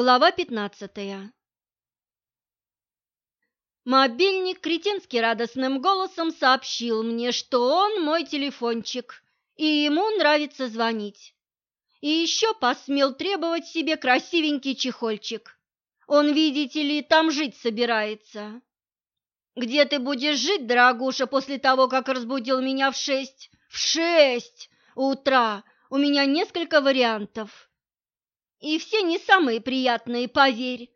Глава пятнадцатая Мобильник кретински радостным голосом сообщил мне, что он мой телефончик, и ему нравится звонить. И еще посмел требовать себе красивенький чехольчик. Он, видите ли, там жить собирается. Где ты будешь жить, дорогуша, после того, как разбудил меня в шесть? В шесть утра у меня несколько вариантов. И все не самые приятные, поверь.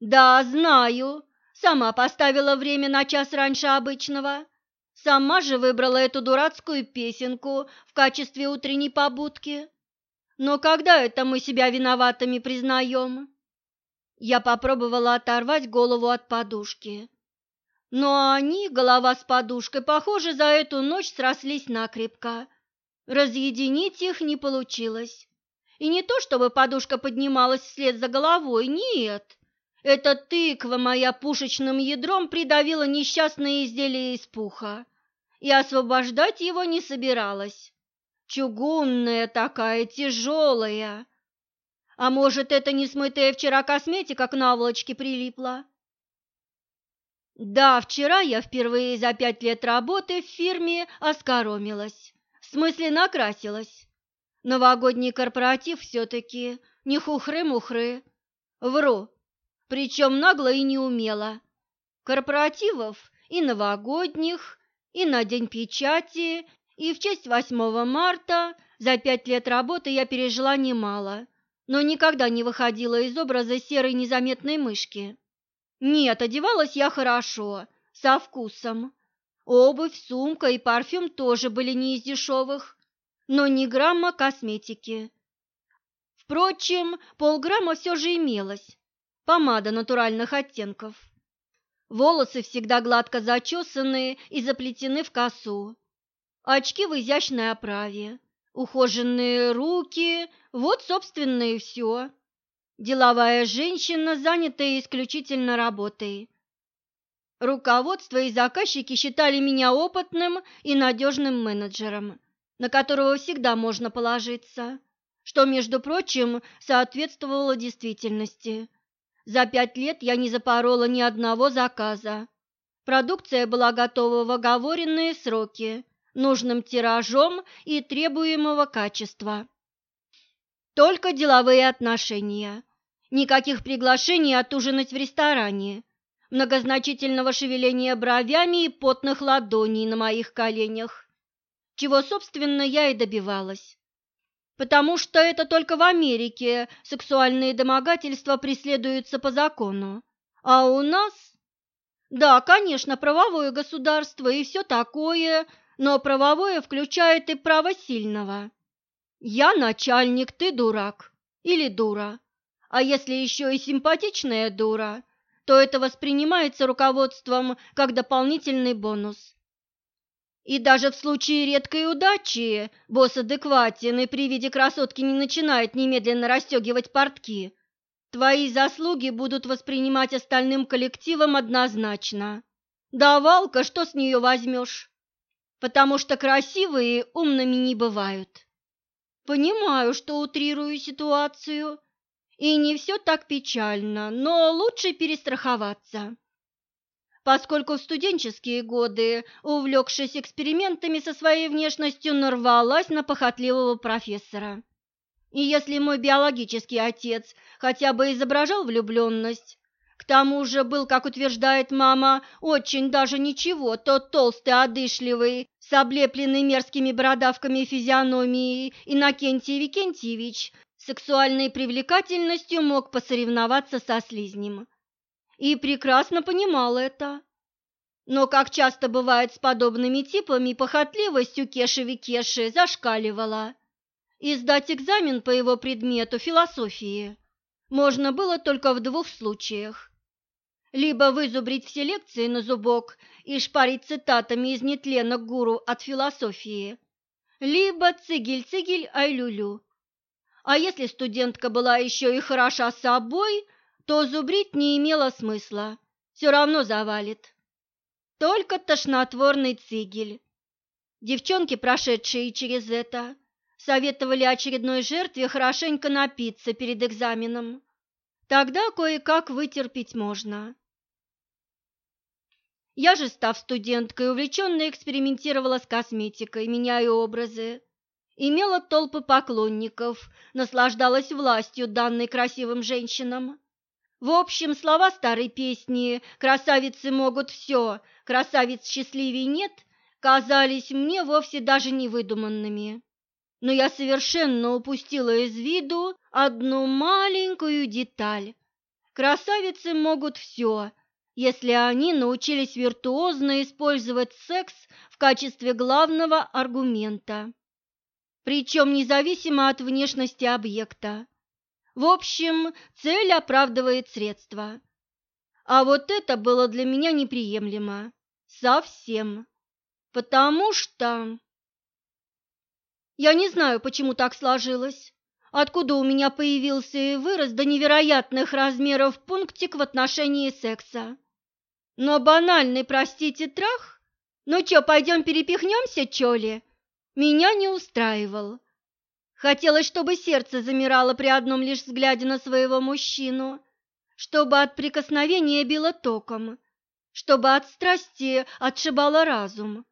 Да, знаю, сама поставила время на час раньше обычного. Сама же выбрала эту дурацкую песенку в качестве утренней побудки. Но когда это мы себя виноватыми признаем? Я попробовала оторвать голову от подушки. Но они, голова с подушкой, похоже, за эту ночь срослись накрепко. Разъединить их не получилось. И не то, чтобы подушка поднималась вслед за головой, нет. Эта тыква моя пушечным ядром придавила несчастное изделие из пуха, и освобождать его не собиралась. Чугунная такая, тяжелая. А может, это не смытая вчера косметика к наволочке прилипла? Да, вчера я впервые за пять лет работы в фирме оскоромилась. В смысле, накрасилась. Новогодний корпоратив все-таки не хухры-мухры. Вру, причем нагло и неумело. Корпоративов и новогодних, и на День печати, и в честь 8 марта за пять лет работы я пережила немало, но никогда не выходила из образа серой незаметной мышки. Нет, одевалась я хорошо, со вкусом. Обувь, сумка и парфюм тоже были не из дешевых, но ни грамма косметики. Впрочем, полграмма все же имелось. Помада натуральных оттенков. Волосы всегда гладко зачесанные и заплетены в косу очки в изящной оправе, ухоженные руки, вот, собственно, и все. Деловая женщина, занятая исключительно работой. Руководство и заказчики считали меня опытным и надежным менеджером, на которого всегда можно положиться, что, между прочим, соответствовало действительности. За пять лет я не запорола ни одного заказа. Продукция была готова в оговоренные сроки, нужным тиражом и требуемого качества. Только деловые отношения. Никаких приглашений отужинать в ресторане, многозначительного шевеления бровями и потных ладоней на моих коленях, чего, собственно, я и добивалась. Потому что это только в Америке сексуальные домогательства преследуются по закону, а у нас... Да, конечно, правовое государство и все такое, но правовое включает и право сильного. Я начальник, ты дурак или дура. А если еще и симпатичная дура, то это воспринимается руководством как дополнительный бонус. И даже в случае редкой удачи босс адекватен и при виде красотки не начинает немедленно расстегивать портки. Твои заслуги будут воспринимать остальным коллективом однозначно. Давалка, что с нее возьмешь? потому что красивые умными не бывают. Понимаю, что утрирую ситуацию, и не все так печально, но лучше перестраховаться. Поскольку в студенческие годы, увлекшись экспериментами со своей внешностью, нарвалась на похотливого профессора. И если мой биологический отец хотя бы изображал влюбленность, к тому же был, как утверждает мама, очень даже ничего, тот толстый, одышливый, с облепленной мерзкими бородавками физиономией Иннокентий Викентьевич сексуальной привлекательностью мог посоревноваться со слизнем. И прекрасно понимал это. Но, как часто бывает с подобными типами, похотливость у Кеши Викеши зашкаливала. И сдать экзамен по его предмету философии можно было только в двух случаях либо вызубрить все лекции на зубок и шпарить цитатами из нетлена гуру от философии, либо цигель-цигель ай-лю-лю. А если студентка была еще и хороша собой, то зубрить не имело смысла, все равно завалит. Только тошнотворный цигель. Девчонки, прошедшие через это, советовали очередной жертве хорошенько напиться перед экзаменом Тогда кое-как вытерпеть можно. Я же, став студенткой, увлеченно экспериментировала с косметикой, меняя образы. Имела толпы поклонников, наслаждалась властью, данной красивым женщинам. В общем, слова старой песни «красавицы могут все, красавиц счастливей нет» казались мне вовсе даже невыдуманными. Но я совершенно упустила из виду одну маленькую деталь. Красавицы могут все, если они научились виртуозно использовать секс в качестве главного аргумента, причем независимо от внешности объекта. В общем, цель оправдывает средства. А вот это было для меня неприемлемо. Совсем. Потому что... Я не знаю, почему так сложилось. Откуда у меня появился и вырос до невероятных размеров пунктик в отношении секса. Но банальный, простите, трах? Ну чё, пойдем перепихнемся, чё ли? Меня не устраивал. Хотелось, чтобы сердце замирало при одном лишь взгляде на своего мужчину, чтобы от прикосновения било током, чтобы от страсти отшибало разум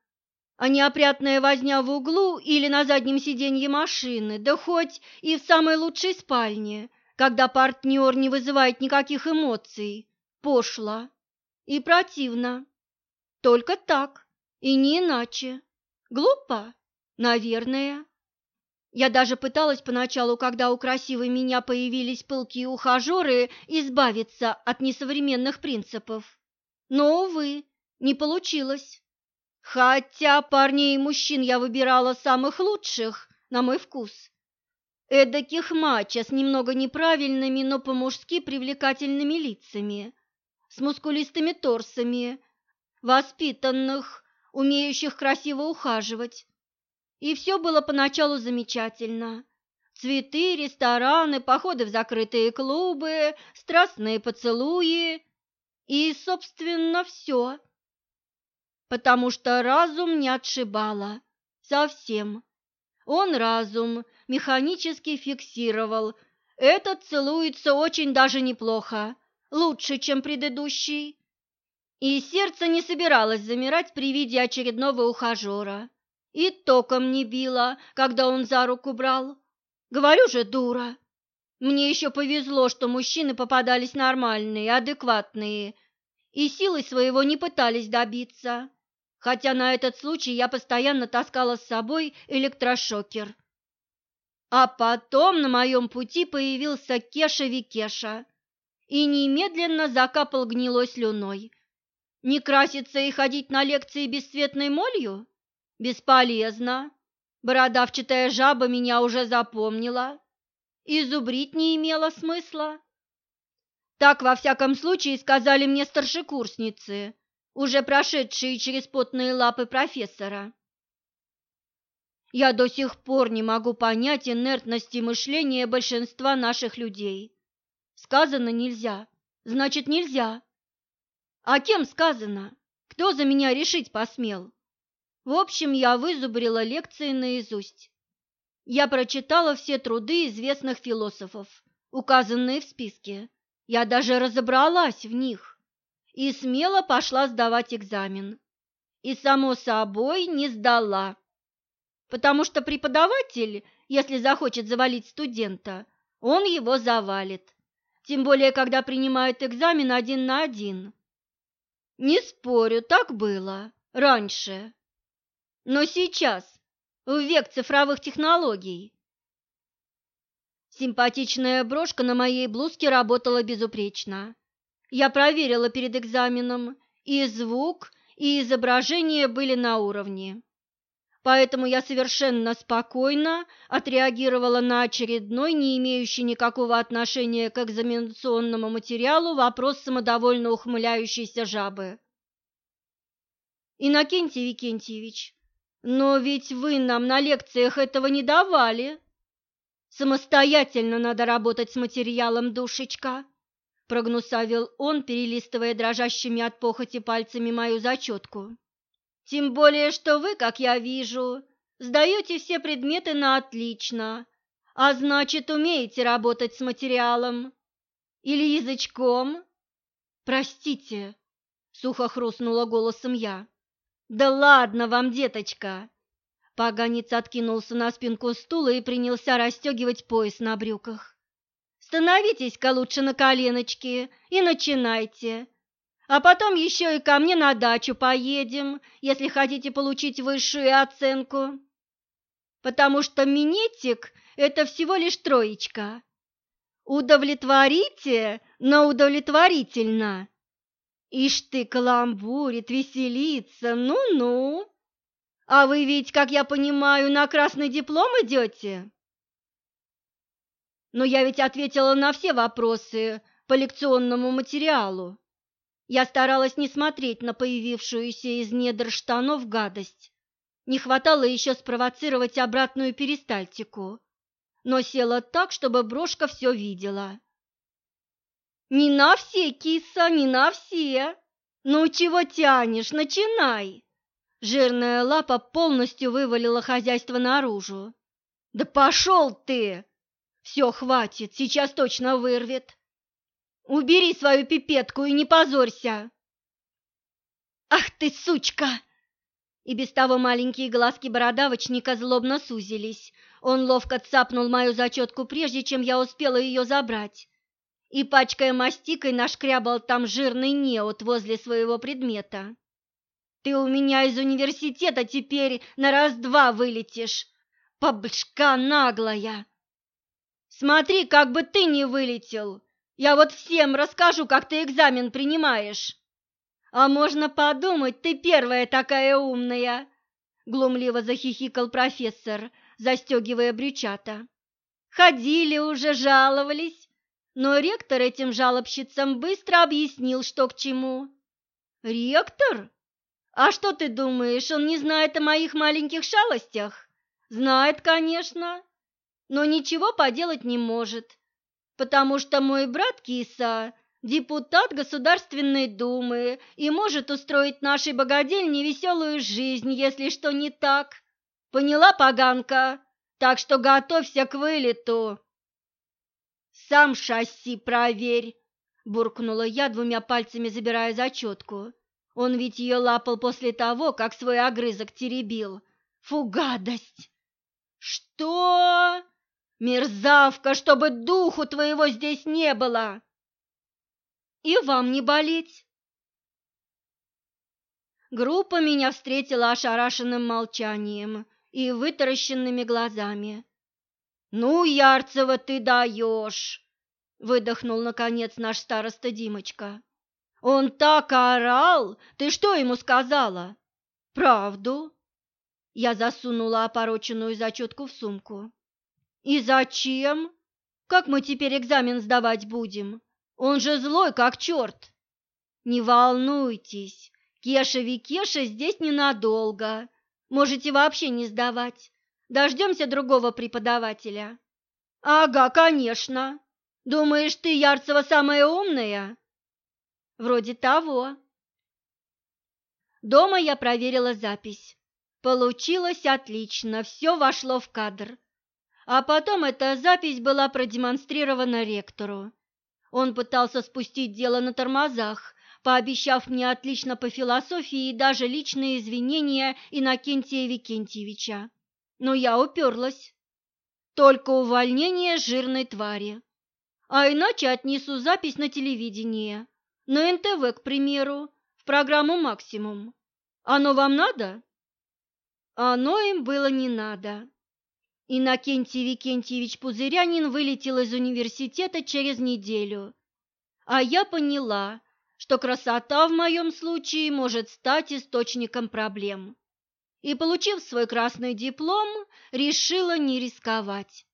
а неопрятная возня в углу или на заднем сиденье машины, да хоть и в самой лучшей спальне, когда партнер не вызывает никаких эмоций, пошло и противно. Только так и не иначе. Глупо? Наверное. Я даже пыталась поначалу, когда у красивой меня появились пылкие ухажеры, избавиться от несовременных принципов. Но, увы, не получилось. Хотя парней и мужчин я выбирала самых лучших, на мой вкус. Эдаких мачо с немного неправильными, но по-мужски привлекательными лицами, с мускулистыми торсами, воспитанных, умеющих красиво ухаживать. И все было поначалу замечательно. Цветы, рестораны, походы в закрытые клубы, страстные поцелуи и, собственно, все – потому что разум не отшибало. Совсем. Он разум механически фиксировал. Этот целуется очень даже неплохо, лучше, чем предыдущий. И сердце не собиралось замирать при виде очередного ухажера. И током не било, когда он за руку брал. Говорю же, дура. Мне еще повезло, что мужчины попадались нормальные, адекватные, и силой своего не пытались добиться хотя на этот случай я постоянно таскала с собой электрошокер. А потом на моем пути появился Кеша Викеша и немедленно закапал гнилой слюной. Не краситься и ходить на лекции бесцветной молью? Бесполезно. Бородавчатая жаба меня уже запомнила. И зубрить не имело смысла. Так, во всяком случае, сказали мне старшекурсницы, уже прошедшие через потные лапы профессора. Я до сих пор не могу понять инертности мышления большинства наших людей. Сказано нельзя, значит нельзя. А кем сказано? Кто за меня решить посмел? В общем, я вызубрила лекции наизусть. Я прочитала все труды известных философов, указанные в списке. Я даже разобралась в них и смело пошла сдавать экзамен. И, само собой, не сдала, потому что преподаватель, если захочет завалить студента, он его завалит, тем более, когда принимают экзамен один на один. Не спорю, так было раньше. Но сейчас, в век цифровых технологий, симпатичная брошка на моей блузке работала безупречно. Я проверила перед экзаменом, и звук, и изображение были на уровне. Поэтому я совершенно спокойно отреагировала на очередной, не имеющий никакого отношения к экзаменационному материалу, вопрос самодовольно ухмыляющейся жабы. «Иннокентий Викентьевич, но ведь вы нам на лекциях этого не давали. Самостоятельно надо работать с материалом, душечка» прогнусавил он, перелистывая дрожащими от похоти пальцами мою зачетку. «Тем более, что вы, как я вижу, сдаете все предметы на отлично, а значит, умеете работать с материалом. Или язычком? Простите, сухо хрустнула голосом я. Да ладно вам, деточка. Поганец откинулся на спинку стула и принялся расстегивать пояс на брюках. Становитесь-ка лучше на коленочки и начинайте. А потом еще и ко мне на дачу поедем, если хотите получить высшую оценку. Потому что минетик – это всего лишь троечка. Удовлетворите, но удовлетворительно. Ишь ты каламбурит, веселится, ну-ну. А вы ведь, как я понимаю, на красный диплом идете? Но я ведь ответила на все вопросы по лекционному материалу. Я старалась не смотреть на появившуюся из недр штанов гадость. Не хватало еще спровоцировать обратную перистальтику, но села так, чтобы брошка все видела. «Не на все, киса, не на все! Ну чего тянешь, начинай!» Жирная лапа полностью вывалила хозяйство наружу. «Да пошел ты!» Все, хватит, сейчас точно вырвет. Убери свою пипетку и не позорься. Ах ты, сучка! И без того маленькие глазки бородавочника злобно сузились. Он ловко цапнул мою зачетку, прежде чем я успела ее забрать. И, пачкая мастикой, нашкрябал там жирный неот возле своего предмета. «Ты у меня из университета теперь на раз-два вылетишь, побшка наглая!» Смотри, как бы ты не вылетел. Я вот всем расскажу, как ты экзамен принимаешь. А можно подумать, ты первая такая умная, глумливо захихикал профессор, застегивая брючата. Ходили уже, жаловались, но ректор этим жалобщицам быстро объяснил, что к чему. Ректор? А что ты думаешь, он не знает о моих маленьких шалостях? Знает, конечно но ничего поделать не может, потому что мой брат Киса – депутат Государственной Думы и может устроить нашей богадельне веселую жизнь, если что не так. Поняла, поганка? Так что готовься к вылету. Сам шасси проверь, буркнула я двумя пальцами, забирая зачетку. Он ведь ее лапал после того, как свой огрызок теребил. Фу, гадость! Что? Мерзавка, чтобы духу твоего здесь не было! И вам не болеть. Группа меня встретила ошарашенным молчанием и вытаращенными глазами. «Ну, Ярцева, ты даешь!» — выдохнул, наконец, наш староста Димочка. «Он так орал! Ты что ему сказала?» «Правду!» Я засунула опороченную зачетку в сумку. «И зачем? Как мы теперь экзамен сдавать будем? Он же злой, как черт!» «Не волнуйтесь, Кеша Викеша здесь ненадолго. Можете вообще не сдавать. Дождемся другого преподавателя». «Ага, конечно. Думаешь, ты, Ярцева, самая умная?» «Вроде того». Дома я проверила запись. Получилось отлично, все вошло в кадр. А потом эта запись была продемонстрирована ректору. Он пытался спустить дело на тормозах, пообещав мне отлично по философии и даже личные извинения Иннокентия Викентьевича. Но я уперлась. Только увольнение жирной твари. А иначе отнесу запись на телевидение, на НТВ, к примеру, в программу «Максимум». Оно вам надо? Оно им было не надо. Иннокентий Викентьевич Пузырянин вылетел из университета через неделю. А я поняла, что красота в моем случае может стать источником проблем. И, получив свой красный диплом, решила не рисковать.